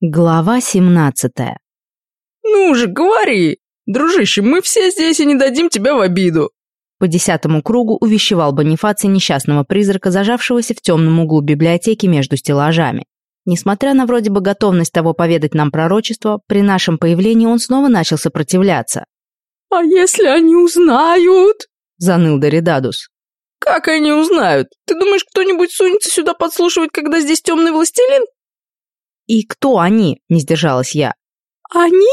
Глава 17 «Ну же, говори! Дружище, мы все здесь и не дадим тебя в обиду!» По десятому кругу увещевал Бонифаций несчастного призрака, зажавшегося в темном углу библиотеки между стеллажами. Несмотря на вроде бы готовность того поведать нам пророчество, при нашем появлении он снова начал сопротивляться. «А если они узнают?» — заныл Доридадус. «Как они узнают? Ты думаешь, кто-нибудь сунется сюда подслушивать, когда здесь темный властелин?» «И кто они?» – не сдержалась я. «Они?»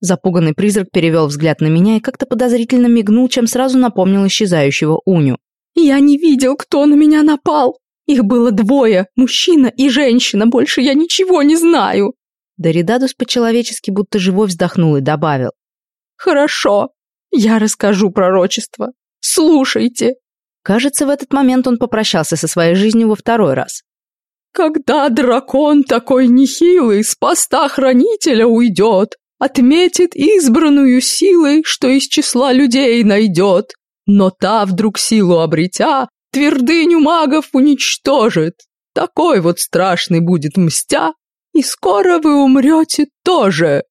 Запуганный призрак перевел взгляд на меня и как-то подозрительно мигнул, чем сразу напомнил исчезающего Уню. «Я не видел, кто на меня напал. Их было двое, мужчина и женщина, больше я ничего не знаю». Доридадус по-человечески будто живой вздохнул и добавил. «Хорошо, я расскажу пророчество. Слушайте». Кажется, в этот момент он попрощался со своей жизнью во второй раз. Когда дракон такой нехилый с поста хранителя уйдет, отметит избранную силой, что из числа людей найдет, но та, вдруг силу обретя, твердыню магов уничтожит. Такой вот страшный будет мстя, и скоро вы умрете тоже.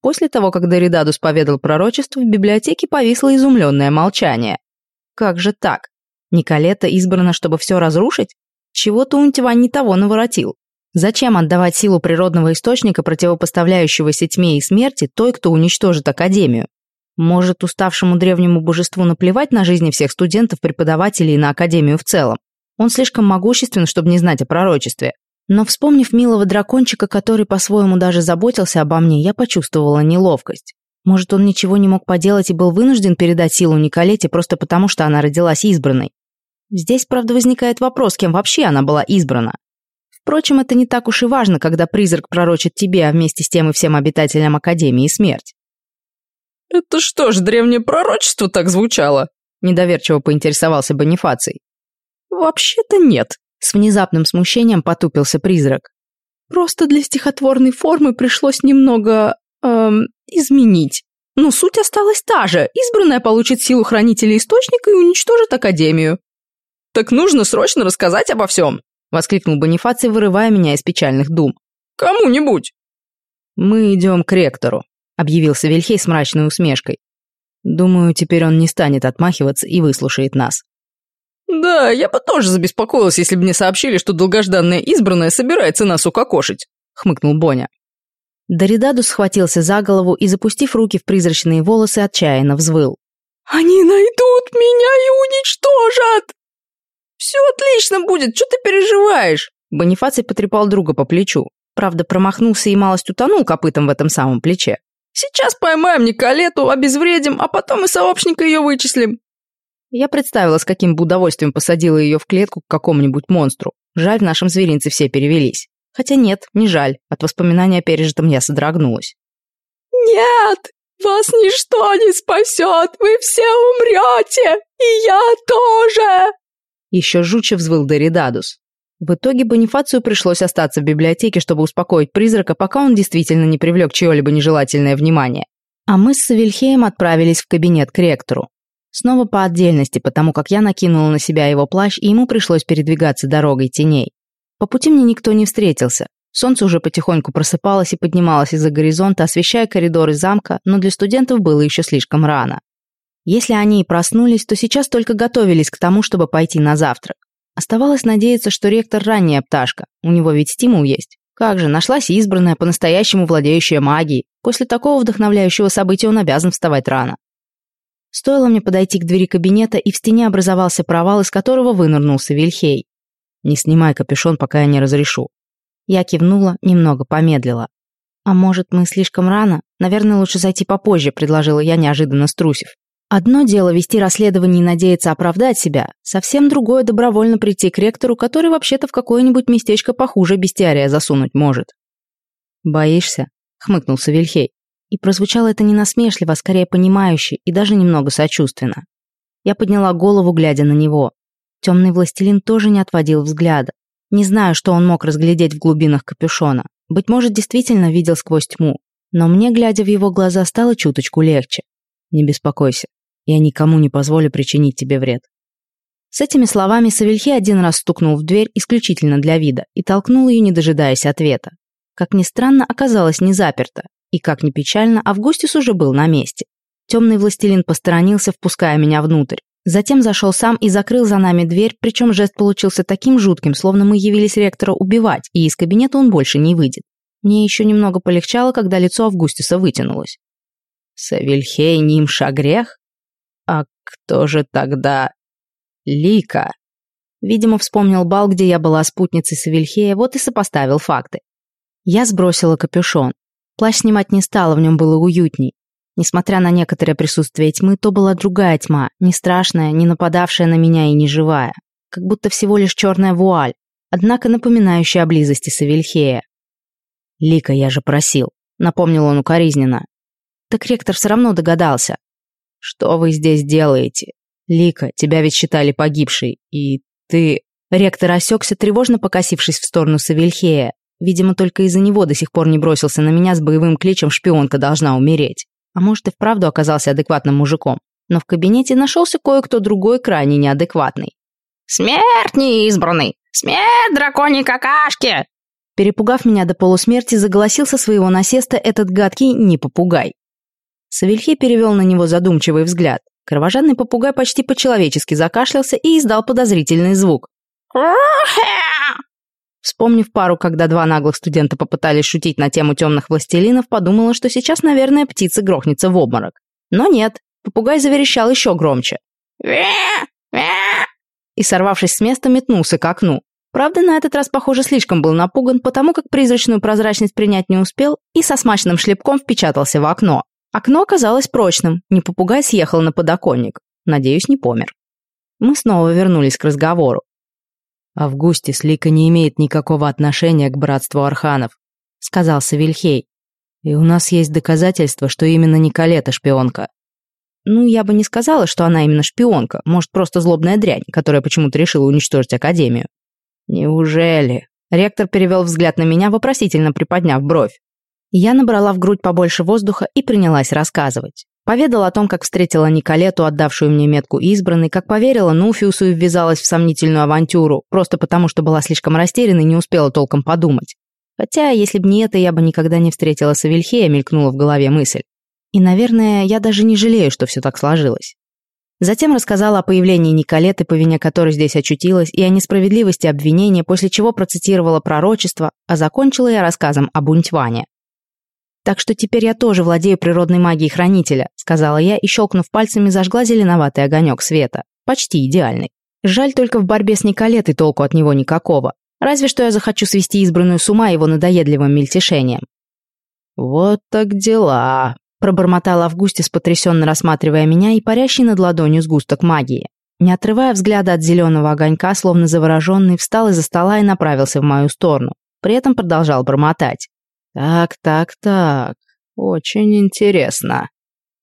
После того, как Доридадус поведал пророчество, в библиотеке повисло изумленное молчание. Как же так? Николета избрана, чтобы все разрушить? Чего-то Унтиван не того наворотил. Зачем отдавать силу природного источника, противопоставляющегося тьме и смерти, той, кто уничтожит Академию? Может, уставшему древнему божеству наплевать на жизни всех студентов, преподавателей и на Академию в целом? Он слишком могуществен, чтобы не знать о пророчестве. Но вспомнив милого дракончика, который по-своему даже заботился обо мне, я почувствовала неловкость. Может, он ничего не мог поделать и был вынужден передать силу Николете просто потому, что она родилась избранной. Здесь, правда, возникает вопрос, кем вообще она была избрана. Впрочем, это не так уж и важно, когда призрак пророчит тебе, а вместе с тем и всем обитателям Академии смерть. «Это что ж, древнее пророчество так звучало?» Недоверчиво поинтересовался Бонифаций. «Вообще-то нет», — с внезапным смущением потупился призрак. «Просто для стихотворной формы пришлось немного... Эм, изменить. Но суть осталась та же. Избранная получит силу хранителя источника и уничтожит Академию. «Так нужно срочно рассказать обо всем!» — воскликнул Бонифаций, вырывая меня из печальных дум. «Кому-нибудь!» «Мы идем к ректору», — объявил Савельхей с мрачной усмешкой. «Думаю, теперь он не станет отмахиваться и выслушает нас». «Да, я бы тоже забеспокоилась, если бы мне сообщили, что долгожданная избранная собирается нас укокошить», — хмыкнул Боня. Доридадус схватился за голову и, запустив руки в призрачные волосы, отчаянно взвыл. «Они найдут меня и уничтожат!» «Все отлично будет, что ты переживаешь?» Бонифаций потрепал друга по плечу. Правда, промахнулся и малость утонул копытом в этом самом плече. «Сейчас поймаем Николету, обезвредим, а потом и сообщника ее вычислим». Я представила, с каким бы удовольствием посадила ее в клетку к какому-нибудь монстру. Жаль, в нашем зверинце все перевелись. Хотя нет, не жаль. От воспоминания о пережитом я содрогнулась. «Нет, вас ничто не спасет, вы все умрете, и я тоже!» Еще жутче взвыл Деридадус. В итоге Бонифацию пришлось остаться в библиотеке, чтобы успокоить призрака, пока он действительно не привлек чье-либо нежелательное внимание. А мы с Савельхеем отправились в кабинет к ректору. Снова по отдельности, потому как я накинула на себя его плащ, и ему пришлось передвигаться дорогой теней. По пути мне никто не встретился. Солнце уже потихоньку просыпалось и поднималось из-за горизонта, освещая коридоры замка, но для студентов было еще слишком рано. Если они и проснулись, то сейчас только готовились к тому, чтобы пойти на завтрак. Оставалось надеяться, что ректор ранняя пташка, у него ведь стимул есть. Как же, нашлась избранная, по-настоящему владеющая магией. После такого вдохновляющего события он обязан вставать рано. Стоило мне подойти к двери кабинета, и в стене образовался провал, из которого вынырнулся Вильхей. «Не снимай капюшон, пока я не разрешу». Я кивнула, немного помедлила. «А может, мы слишком рано? Наверное, лучше зайти попозже», — предложила я, неожиданно струсив. Одно дело вести расследование и надеяться оправдать себя, совсем другое добровольно прийти к ректору, который вообще-то в какое-нибудь местечко похуже бестиария засунуть может. «Боишься?» — хмыкнулся Вильхей. И прозвучало это не насмешливо, а скорее понимающе и даже немного сочувственно. Я подняла голову, глядя на него. Темный властелин тоже не отводил взгляда. Не знаю, что он мог разглядеть в глубинах капюшона. Быть может, действительно видел сквозь тьму. Но мне, глядя в его глаза, стало чуточку легче. Не беспокойся. Я никому не позволю причинить тебе вред». С этими словами Савельхи один раз стукнул в дверь исключительно для вида и толкнул ее, не дожидаясь ответа. Как ни странно, оказалось не заперто. И как ни печально, Августис уже был на месте. Темный властелин посторонился, впуская меня внутрь. Затем зашел сам и закрыл за нами дверь, причем жест получился таким жутким, словно мы явились ректора убивать, и из кабинета он больше не выйдет. Мне еще немного полегчало, когда лицо Августиса вытянулось. «Савельхей Нимша грех? Кто же тогда...» «Лика?» Видимо, вспомнил бал, где я была спутницей Савельхея, вот и сопоставил факты. Я сбросила капюшон. Плащ снимать не стала, в нем было уютней. Несмотря на некоторое присутствие тьмы, то была другая тьма, не страшная, не нападавшая на меня и не живая. Как будто всего лишь черная вуаль, однако напоминающая о близости Савельхея. «Лика, я же просил», — напомнил он укоризненно. Так ректор все равно догадался. «Что вы здесь делаете? Лика, тебя ведь считали погибшей, и ты...» Ректор осекся, тревожно покосившись в сторону Савельхея. Видимо, только из-за него до сих пор не бросился на меня с боевым кличем «шпионка должна умереть». А может и вправду оказался адекватным мужиком. Но в кабинете нашелся кое-кто другой крайне неадекватный. «Смерть неизбранный! Смерть драконьей какашки!» Перепугав меня до полусмерти, заголосил со своего насеста этот гадкий не-попугай. Савельхей перевел на него задумчивый взгляд. Кровожадный попугай почти по-человечески закашлялся и издал подозрительный звук. Вспомнив пару, когда два наглых студента попытались шутить на тему темных властелинов, подумала, что сейчас, наверное, птица грохнется в обморок. Но нет, попугай заверещал еще громче. И, сорвавшись с места, метнулся к окну. Правда, на этот раз, похоже, слишком был напуган, потому как призрачную прозрачность принять не успел и со смачным шлепком впечатался в окно. Окно оказалось прочным, не попугай съехал на подоконник. Надеюсь, не помер. Мы снова вернулись к разговору. «Августис Лика не имеет никакого отношения к братству Арханов», — сказал Савельхей. «И у нас есть доказательства, что именно Николета шпионка». Ну, я бы не сказала, что она именно шпионка, может, просто злобная дрянь, которая почему-то решила уничтожить Академию. «Неужели?» Ректор перевел взгляд на меня, вопросительно приподняв бровь. Я набрала в грудь побольше воздуха и принялась рассказывать. Поведала о том, как встретила Николету, отдавшую мне метку избранной, как поверила Нуфиусу и ввязалась в сомнительную авантюру, просто потому что была слишком растеряна и не успела толком подумать. Хотя, если бы не это, я бы никогда не встретила Савельхея, мелькнула в голове мысль. И, наверное, я даже не жалею, что все так сложилось. Затем рассказала о появлении Николеты, по вине которой здесь очутилась, и о несправедливости обвинения, после чего процитировала пророчество, а закончила я рассказом об Унтьване. «Так что теперь я тоже владею природной магией хранителя», сказала я и, щелкнув пальцами, зажгла зеленоватый огонек света. Почти идеальный. Жаль только в борьбе с Николетой толку от него никакого. Разве что я захочу свести избранную с ума его надоедливым мельтешением. «Вот так дела», — пробормотал Августис, потрясенно рассматривая меня и парящий над ладонью сгусток магии. Не отрывая взгляда от зеленого огонька, словно завороженный, встал из-за стола и направился в мою сторону. При этом продолжал бормотать. «Так, так, так. Очень интересно».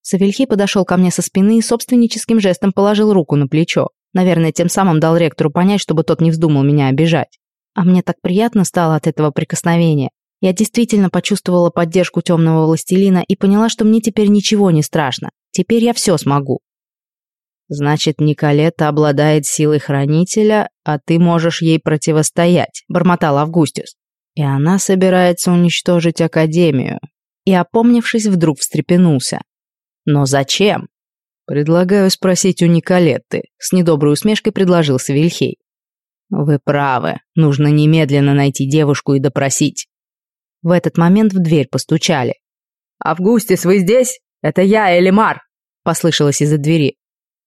Савельхи подошел ко мне со спины и собственническим жестом положил руку на плечо. Наверное, тем самым дал ректору понять, чтобы тот не вздумал меня обижать. А мне так приятно стало от этого прикосновения. Я действительно почувствовала поддержку темного властелина и поняла, что мне теперь ничего не страшно. Теперь я все смогу. «Значит, Николета обладает силой хранителя, а ты можешь ей противостоять», — бормотал Августис. И она собирается уничтожить Академию. И, опомнившись, вдруг встрепенулся. Но зачем? Предлагаю спросить у Николетты. С недоброй усмешкой предложил Савельхей. Вы правы. Нужно немедленно найти девушку и допросить. В этот момент в дверь постучали. «Августис, вы здесь? Это я, Элимар!» Послышалось из-за двери.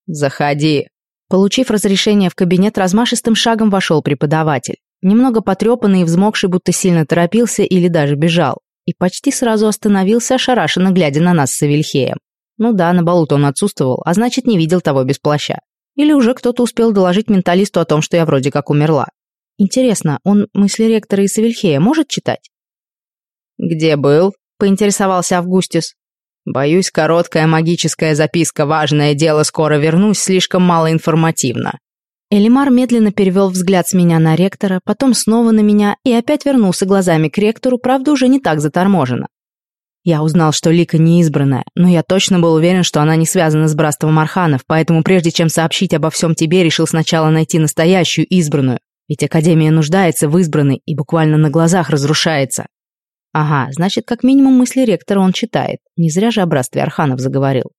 «Заходи». Получив разрешение в кабинет, размашистым шагом вошел преподаватель. Немного потрепанный и взмокший, будто сильно торопился или даже бежал. И почти сразу остановился, ошарашенно глядя на нас с Савельхеем. Ну да, на балу он отсутствовал, а значит, не видел того без плаща. Или уже кто-то успел доложить менталисту о том, что я вроде как умерла. Интересно, он мысли ректора и Савельхея может читать? «Где был?» — поинтересовался Августис. «Боюсь, короткая магическая записка «Важное дело, скоро вернусь» слишком мало информативно. Элимар медленно перевел взгляд с меня на ректора, потом снова на меня и опять вернулся глазами к ректору, правда, уже не так заторможенно. Я узнал, что Лика не избранная, но я точно был уверен, что она не связана с братством Арханов, поэтому прежде чем сообщить обо всем тебе, решил сначала найти настоящую избранную. Ведь Академия нуждается в избранной и буквально на глазах разрушается. Ага, значит, как минимум мысли ректора он читает. Не зря же о братстве Арханов заговорил.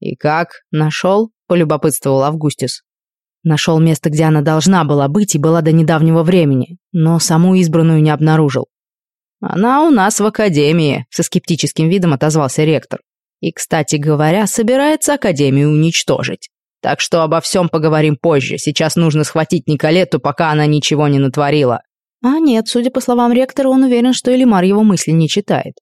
«И как? Нашел?» – полюбопытствовал Августис. Нашел место, где она должна была быть и была до недавнего времени, но саму избранную не обнаружил. «Она у нас в академии», — со скептическим видом отозвался ректор. «И, кстати говоря, собирается академию уничтожить. Так что обо всем поговорим позже. Сейчас нужно схватить Николетту, пока она ничего не натворила». А нет, судя по словам ректора, он уверен, что Элимар его мысли не читает.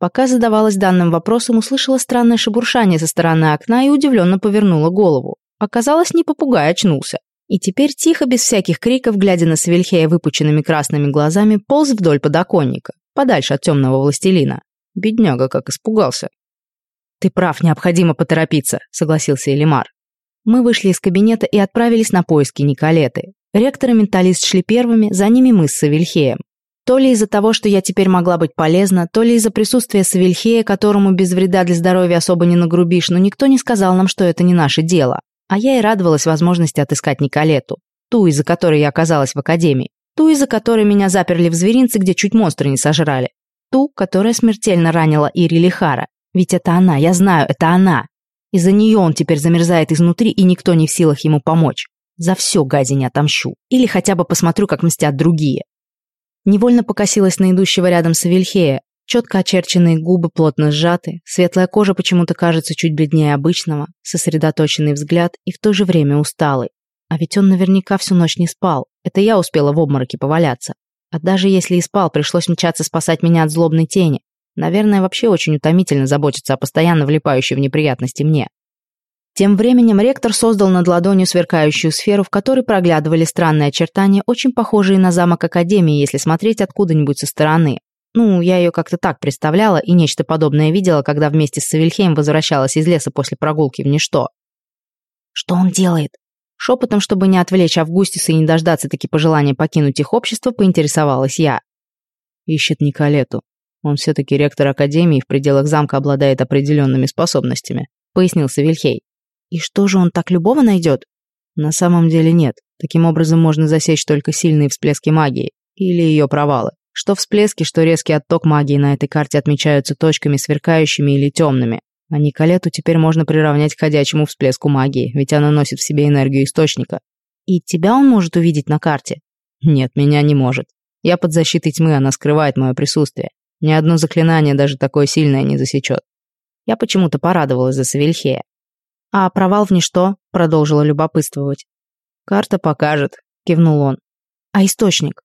Пока задавалась данным вопросом, услышала странное шебуршание со стороны окна и удивленно повернула голову. Оказалось, не попугай очнулся. И теперь тихо, без всяких криков, глядя на Савельхея выпученными красными глазами, полз вдоль подоконника, подальше от темного властелина. Бедняга как испугался. «Ты прав, необходимо поторопиться», — согласился Элимар. Мы вышли из кабинета и отправились на поиски Николеты. Ректор и менталист шли первыми, за ними мы с Савельхеем. То ли из-за того, что я теперь могла быть полезна, то ли из-за присутствия Савельхея, которому без вреда для здоровья особо не нагрубишь, но никто не сказал нам, что это не наше дело. А я и радовалась возможности отыскать Николету, ту, из-за которой я оказалась в академии, ту, из-за которой меня заперли в зверинце, где чуть монстры не сожрали, ту, которая смертельно ранила Ири Лихара. Ведь это она, я знаю, это она. Из-за нее он теперь замерзает изнутри, и никто не в силах ему помочь. За все гади не отомщу. Или хотя бы посмотрю, как мстят другие. Невольно покосилась на идущего рядом Савельхея, Четко очерченные губы плотно сжаты, светлая кожа почему-то кажется чуть бледнее обычного, сосредоточенный взгляд и в то же время усталый. А ведь он наверняка всю ночь не спал. Это я успела в обмороке поваляться. А даже если и спал, пришлось мчаться спасать меня от злобной тени. Наверное, вообще очень утомительно заботиться о постоянно влипающей в неприятности мне. Тем временем ректор создал над ладонью сверкающую сферу, в которой проглядывали странные очертания, очень похожие на замок Академии, если смотреть откуда-нибудь со стороны. Ну, я ее как-то так представляла и нечто подобное видела, когда вместе с Савельхеем возвращалась из леса после прогулки в ничто. «Что он делает?» Шепотом, чтобы не отвлечь Августиса и не дождаться таки пожелания покинуть их общество, поинтересовалась я. Ищет Николету. Он все-таки ректор Академии в пределах замка обладает определенными способностями, пояснил Савельхей. И что же он так любого найдет? На самом деле нет. Таким образом можно засечь только сильные всплески магии или ее провалы. Что всплески, что резкий отток магии на этой карте отмечаются точками сверкающими или темными. А Николету теперь можно приравнять к ходячему всплеску магии, ведь она носит в себе энергию источника. И тебя он может увидеть на карте? Нет, меня не может. Я под защитой тьмы, она скрывает мое присутствие. Ни одно заклинание даже такое сильное не засечет. Я почему-то порадовалась за Савельхея. А провал в ничто продолжила любопытствовать. «Карта покажет», — кивнул он. «А источник?»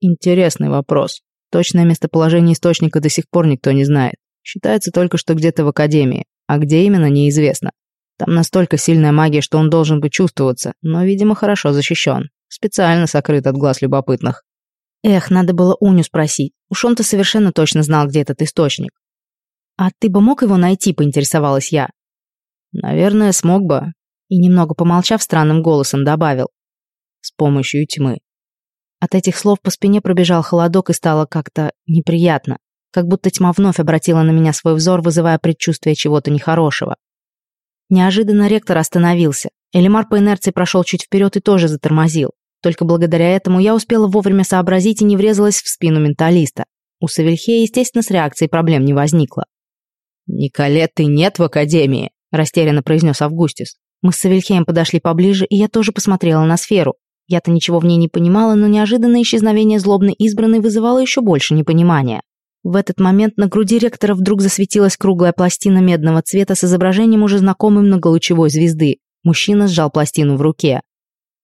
Интересный вопрос. Точное местоположение источника до сих пор никто не знает. Считается только, что где-то в Академии, а где именно, неизвестно. Там настолько сильная магия, что он должен быть чувствоваться, но, видимо, хорошо защищен. Специально сокрыт от глаз любопытных. Эх, надо было Уню спросить. Уж он-то совершенно точно знал, где этот источник. «А ты бы мог его найти?» – поинтересовалась я. «Наверное, смог бы». И немного помолчав, странным голосом добавил. «С помощью тьмы». От этих слов по спине пробежал холодок и стало как-то неприятно. Как будто тьма вновь обратила на меня свой взор, вызывая предчувствие чего-то нехорошего. Неожиданно ректор остановился. Элимар по инерции прошел чуть вперед и тоже затормозил. Только благодаря этому я успела вовремя сообразить и не врезалась в спину менталиста. У Савельхея, естественно, с реакцией проблем не возникло. «Николетты нет в академии», – растерянно произнес Августис. Мы с Савельхеем подошли поближе, и я тоже посмотрела на сферу. Я-то ничего в ней не понимала, но неожиданное исчезновение злобной избранной вызывало еще больше непонимания. В этот момент на груди ректора вдруг засветилась круглая пластина медного цвета с изображением уже знакомой многолучевой звезды. Мужчина сжал пластину в руке.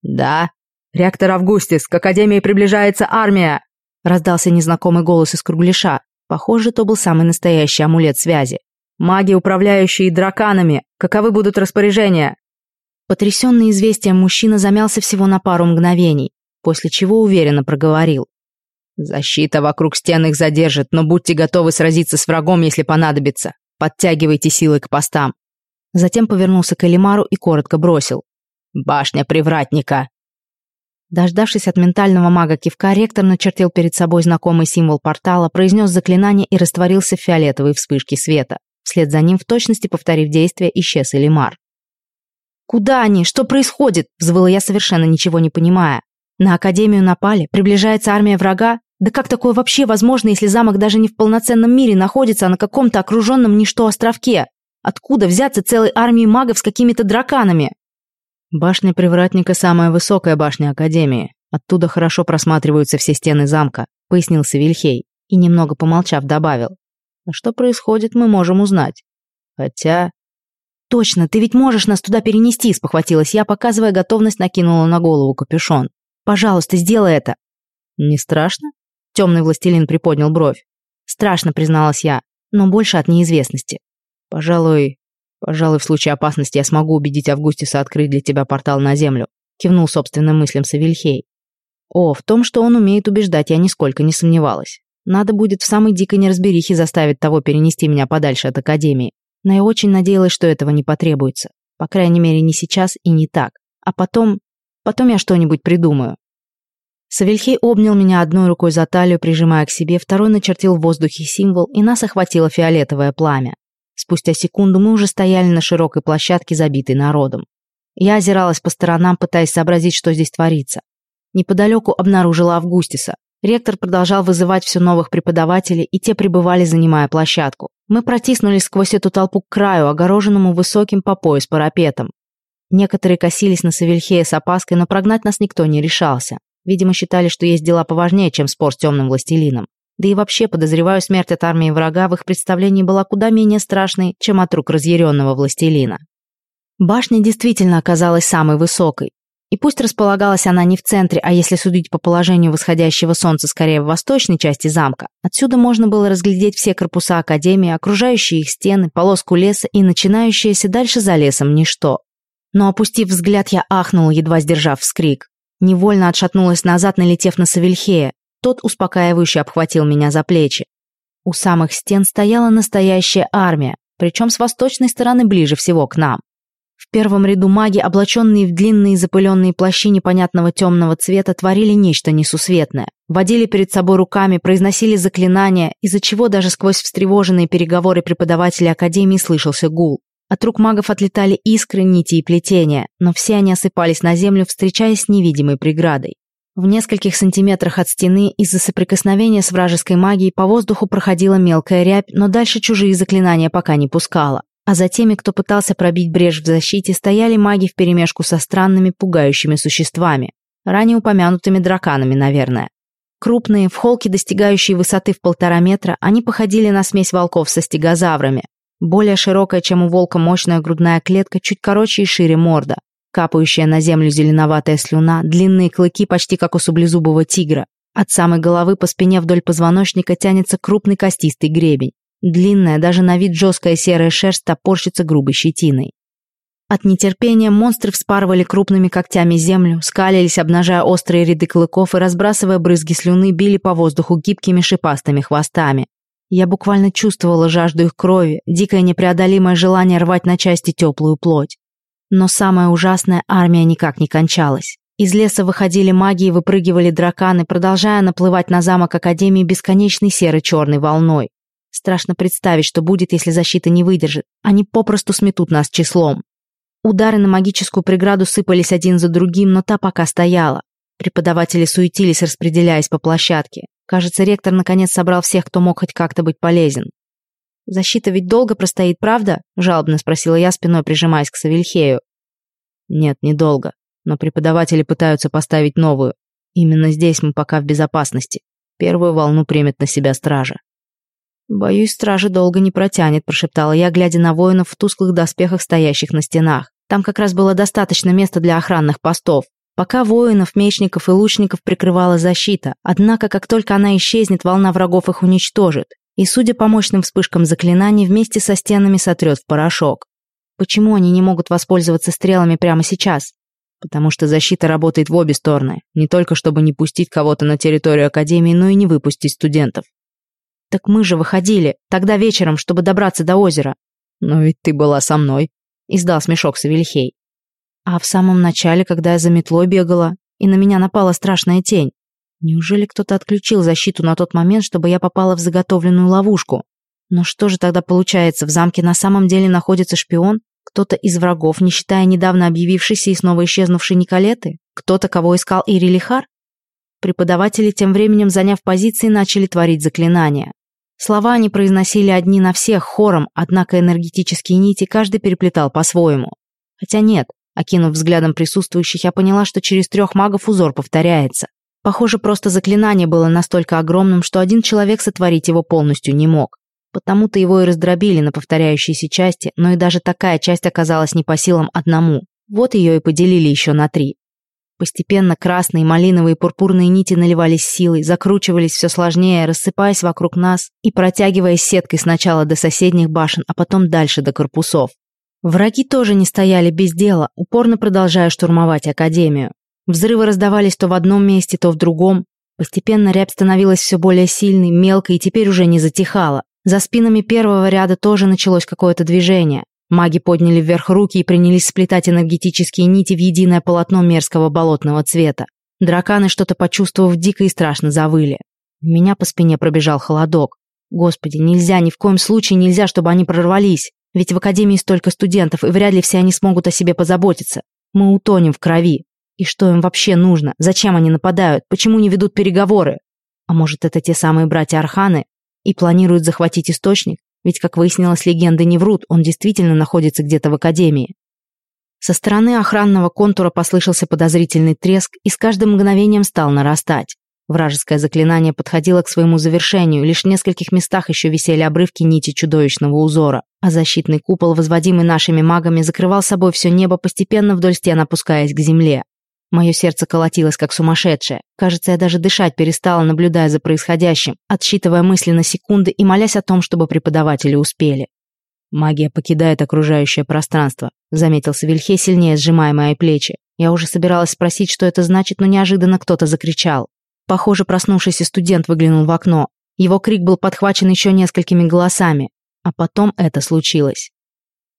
«Да?» «Ректор Августис, к Академии приближается армия!» Раздался незнакомый голос из кругляша. Похоже, то был самый настоящий амулет связи. «Маги, управляющие драканами! Каковы будут распоряжения?» Потрясенный известием мужчина замялся всего на пару мгновений, после чего уверенно проговорил. «Защита вокруг стен их задержит, но будьте готовы сразиться с врагом, если понадобится. Подтягивайте силы к постам». Затем повернулся к Элимару и коротко бросил. «Башня привратника!» Дождавшись от ментального мага кивка, ректор начертил перед собой знакомый символ портала, произнес заклинание и растворился в фиолетовой вспышке света. Вслед за ним, в точности повторив действие, исчез Элимар. «Куда они? Что происходит?» – взвыла я, совершенно ничего не понимая. «На Академию напали? Приближается армия врага? Да как такое вообще возможно, если замок даже не в полноценном мире находится, а на каком-то окруженном ничто островке? Откуда взяться целой армии магов с какими-то драканами? Башня Привратника – самая высокая башня Академии. Оттуда хорошо просматриваются все стены замка, пояснил Савельхей и, немного помолчав, добавил. А что происходит, мы можем узнать. Хотя... «Точно, ты ведь можешь нас туда перенести», — спохватилась я, показывая готовность, накинула на голову капюшон. «Пожалуйста, сделай это». «Не страшно?» — темный властелин приподнял бровь. «Страшно», — призналась я, но больше от неизвестности. «Пожалуй, пожалуй, в случае опасности я смогу убедить Августиса открыть для тебя портал на землю», — кивнул собственным мыслям Савельхей. О, в том, что он умеет убеждать, я нисколько не сомневалась. Надо будет в самой дикой неразберихе заставить того перенести меня подальше от Академии. Но я очень надеялась, что этого не потребуется. По крайней мере, не сейчас и не так. А потом... Потом я что-нибудь придумаю. Савельхей обнял меня одной рукой за талию, прижимая к себе, второй начертил в воздухе символ, и нас охватило фиолетовое пламя. Спустя секунду мы уже стояли на широкой площадке, забитой народом. Я озиралась по сторонам, пытаясь сообразить, что здесь творится. Неподалеку обнаружила Августиса. Ректор продолжал вызывать все новых преподавателей, и те прибывали, занимая площадку. Мы протиснулись сквозь эту толпу к краю, огороженному высоким по пояс парапетом. Некоторые косились на Савельхея с опаской, но прогнать нас никто не решался. Видимо, считали, что есть дела поважнее, чем спор с темным властелином. Да и вообще, подозреваю, смерть от армии врага в их представлении была куда менее страшной, чем от рук разъяренного властелина. Башня действительно оказалась самой высокой. И пусть располагалась она не в центре, а если судить по положению восходящего солнца скорее в восточной части замка, отсюда можно было разглядеть все корпуса Академии, окружающие их стены, полоску леса и начинающееся дальше за лесом ничто. Но опустив взгляд, я ахнула, едва сдержав вскрик. Невольно отшатнулась назад, налетев на Савельхея. Тот успокаивающе обхватил меня за плечи. У самых стен стояла настоящая армия, причем с восточной стороны ближе всего к нам. В первом ряду маги, облаченные в длинные запыленные плащи непонятного темного цвета, творили нечто несусветное. Водили перед собой руками, произносили заклинания, из-за чего даже сквозь встревоженные переговоры преподавателей Академии слышался гул. От рук магов отлетали искры, нити и плетения, но все они осыпались на землю, встречаясь с невидимой преградой. В нескольких сантиметрах от стены из-за соприкосновения с вражеской магией по воздуху проходила мелкая рябь, но дальше чужие заклинания пока не пускала. А за теми, кто пытался пробить брешь в защите, стояли маги вперемешку со странными, пугающими существами. Ранее упомянутыми драканами, наверное. Крупные, в холке достигающие высоты в полтора метра, они походили на смесь волков со стегозаврами. Более широкая, чем у волка, мощная грудная клетка, чуть короче и шире морда. Капающая на землю зеленоватая слюна, длинные клыки почти как у саблезубого тигра. От самой головы по спине вдоль позвоночника тянется крупный костистый гребень. Длинная, даже на вид жесткая серая шерсть топорщится грубой щетиной. От нетерпения монстры вспарывали крупными когтями землю, скалились, обнажая острые ряды клыков и, разбрасывая брызги слюны, били по воздуху гибкими шипастыми хвостами. Я буквально чувствовала жажду их крови, дикое непреодолимое желание рвать на части теплую плоть. Но самое ужасное, армия никак не кончалась. Из леса выходили маги и выпрыгивали драканы, продолжая наплывать на замок Академии бесконечной серо-черной волной. Страшно представить, что будет, если защита не выдержит. Они попросту сметут нас числом. Удары на магическую преграду сыпались один за другим, но та пока стояла. Преподаватели суетились, распределяясь по площадке. Кажется, ректор наконец собрал всех, кто мог хоть как-то быть полезен. «Защита ведь долго простоит, правда?» – жалобно спросила я, спиной прижимаясь к Савельхею. «Нет, недолго. Но преподаватели пытаются поставить новую. Именно здесь мы пока в безопасности. Первую волну примет на себя стража. «Боюсь, стража долго не протянет», – прошептала я, глядя на воинов в тусклых доспехах, стоящих на стенах. Там как раз было достаточно места для охранных постов. Пока воинов, мечников и лучников прикрывала защита, однако как только она исчезнет, волна врагов их уничтожит. И, судя по мощным вспышкам заклинаний, вместе со стенами сотрет в порошок. Почему они не могут воспользоваться стрелами прямо сейчас? Потому что защита работает в обе стороны, не только чтобы не пустить кого-то на территорию Академии, но и не выпустить студентов. «Так мы же выходили, тогда вечером, чтобы добраться до озера». «Но ведь ты была со мной», — издал смешок Савельхей. «А в самом начале, когда я за метлой бегала, и на меня напала страшная тень, неужели кто-то отключил защиту на тот момент, чтобы я попала в заготовленную ловушку? Но что же тогда получается, в замке на самом деле находится шпион? Кто-то из врагов, не считая недавно объявившейся и снова исчезнувшей Николеты? Кто-то, кого искал Ири Лихар? Преподаватели тем временем, заняв позиции, начали творить заклинания. Слова они произносили одни на всех хором, однако энергетические нити каждый переплетал по-своему. Хотя нет, окинув взглядом присутствующих, я поняла, что через трех магов узор повторяется. Похоже, просто заклинание было настолько огромным, что один человек сотворить его полностью не мог. Потому-то его и раздробили на повторяющиеся части, но и даже такая часть оказалась не по силам одному. Вот ее и поделили еще на три. Постепенно красные, малиновые и пурпурные нити наливались силой, закручивались все сложнее, рассыпаясь вокруг нас и протягиваясь сеткой сначала до соседних башен, а потом дальше до корпусов. Враги тоже не стояли без дела, упорно продолжая штурмовать Академию. Взрывы раздавались то в одном месте, то в другом. Постепенно рябь становилась все более сильной, мелкой и теперь уже не затихала. За спинами первого ряда тоже началось какое-то движение. Маги подняли вверх руки и принялись сплетать энергетические нити в единое полотно мерзкого болотного цвета. Драканы, что-то почувствовав, дико и страшно завыли. У меня по спине пробежал холодок. Господи, нельзя, ни в коем случае нельзя, чтобы они прорвались. Ведь в Академии столько студентов, и вряд ли все они смогут о себе позаботиться. Мы утонем в крови. И что им вообще нужно? Зачем они нападают? Почему не ведут переговоры? А может, это те самые братья Арханы? И планируют захватить источник? Ведь, как выяснилось, легенды не врут, он действительно находится где-то в Академии. Со стороны охранного контура послышался подозрительный треск и с каждым мгновением стал нарастать. Вражеское заклинание подходило к своему завершению, лишь в нескольких местах еще висели обрывки нити чудовищного узора, а защитный купол, возводимый нашими магами, закрывал собой все небо, постепенно вдоль стен опускаясь к земле. Мое сердце колотилось как сумасшедшее. Кажется, я даже дышать перестала, наблюдая за происходящим, отсчитывая мысли на секунды и молясь о том, чтобы преподаватели успели. «Магия покидает окружающее пространство», — заметил Савельхе, сильнее сжимая мои плечи. Я уже собиралась спросить, что это значит, но неожиданно кто-то закричал. Похоже, проснувшийся студент выглянул в окно. Его крик был подхвачен еще несколькими голосами. А потом это случилось.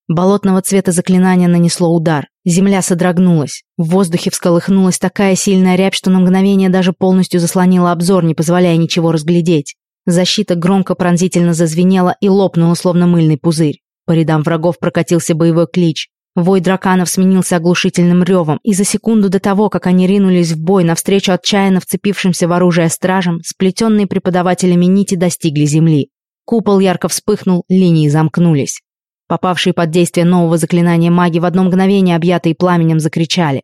Болотного цвета заклинание нанесло удар. Земля содрогнулась. В воздухе всколыхнулась такая сильная рябь, что на мгновение даже полностью заслонила обзор, не позволяя ничего разглядеть. Защита громко пронзительно зазвенела и лопнула, словно мыльный пузырь. По рядам врагов прокатился боевой клич. Вой драканов сменился оглушительным ревом, и за секунду до того, как они ринулись в бой навстречу отчаянно вцепившимся в оружие стражам, сплетенные преподавателями нити достигли земли. Купол ярко вспыхнул, линии замкнулись. Попавшие под действие нового заклинания маги в одно мгновение, объятые пламенем, закричали.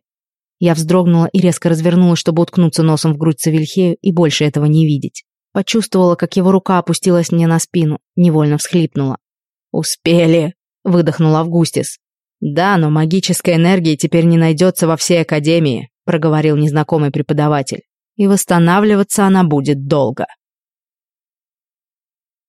Я вздрогнула и резко развернулась, чтобы уткнуться носом в грудь Савельхею и больше этого не видеть. Почувствовала, как его рука опустилась мне на спину, невольно всхлипнула. «Успели!» — выдохнул Августис. «Да, но магической энергии теперь не найдется во всей Академии», — проговорил незнакомый преподаватель. «И восстанавливаться она будет долго».